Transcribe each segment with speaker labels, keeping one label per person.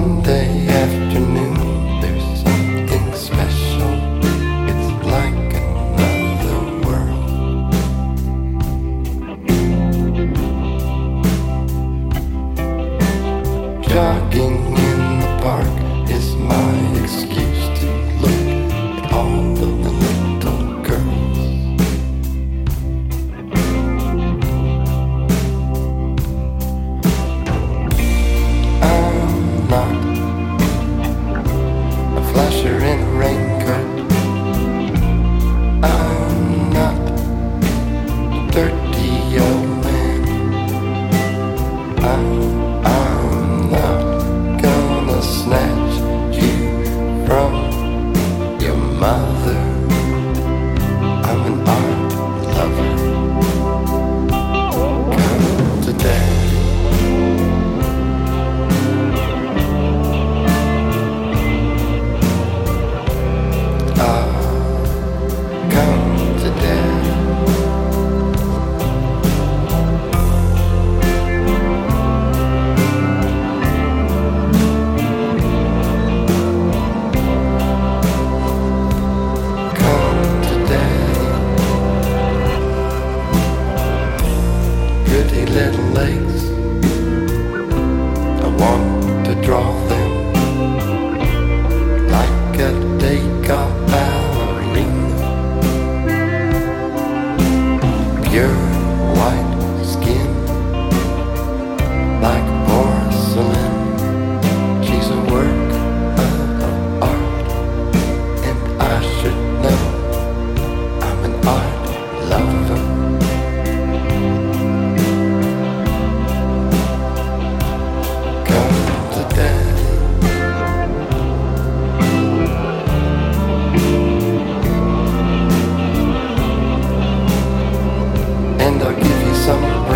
Speaker 1: Sunday afternoon, there's something special. It's like another world. Jogging in the park is my excuse. força.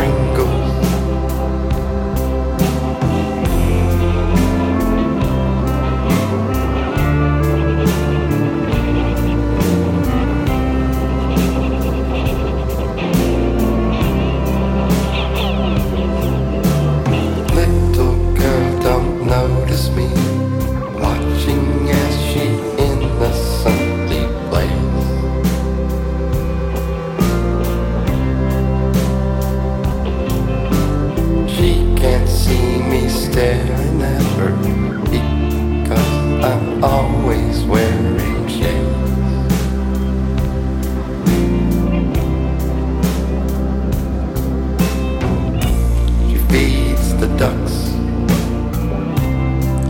Speaker 1: She feeds the ducks,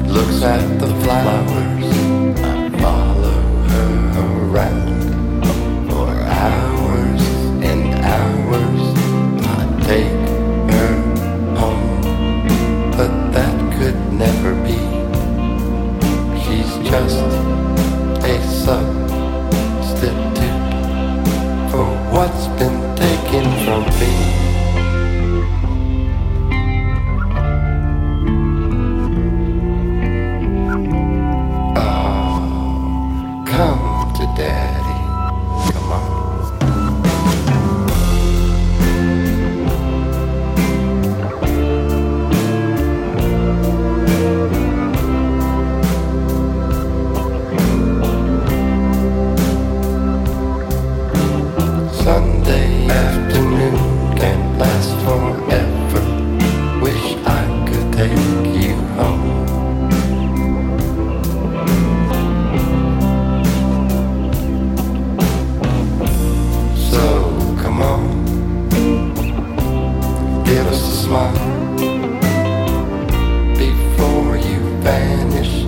Speaker 1: looks at the flowers. just a suck. vanish.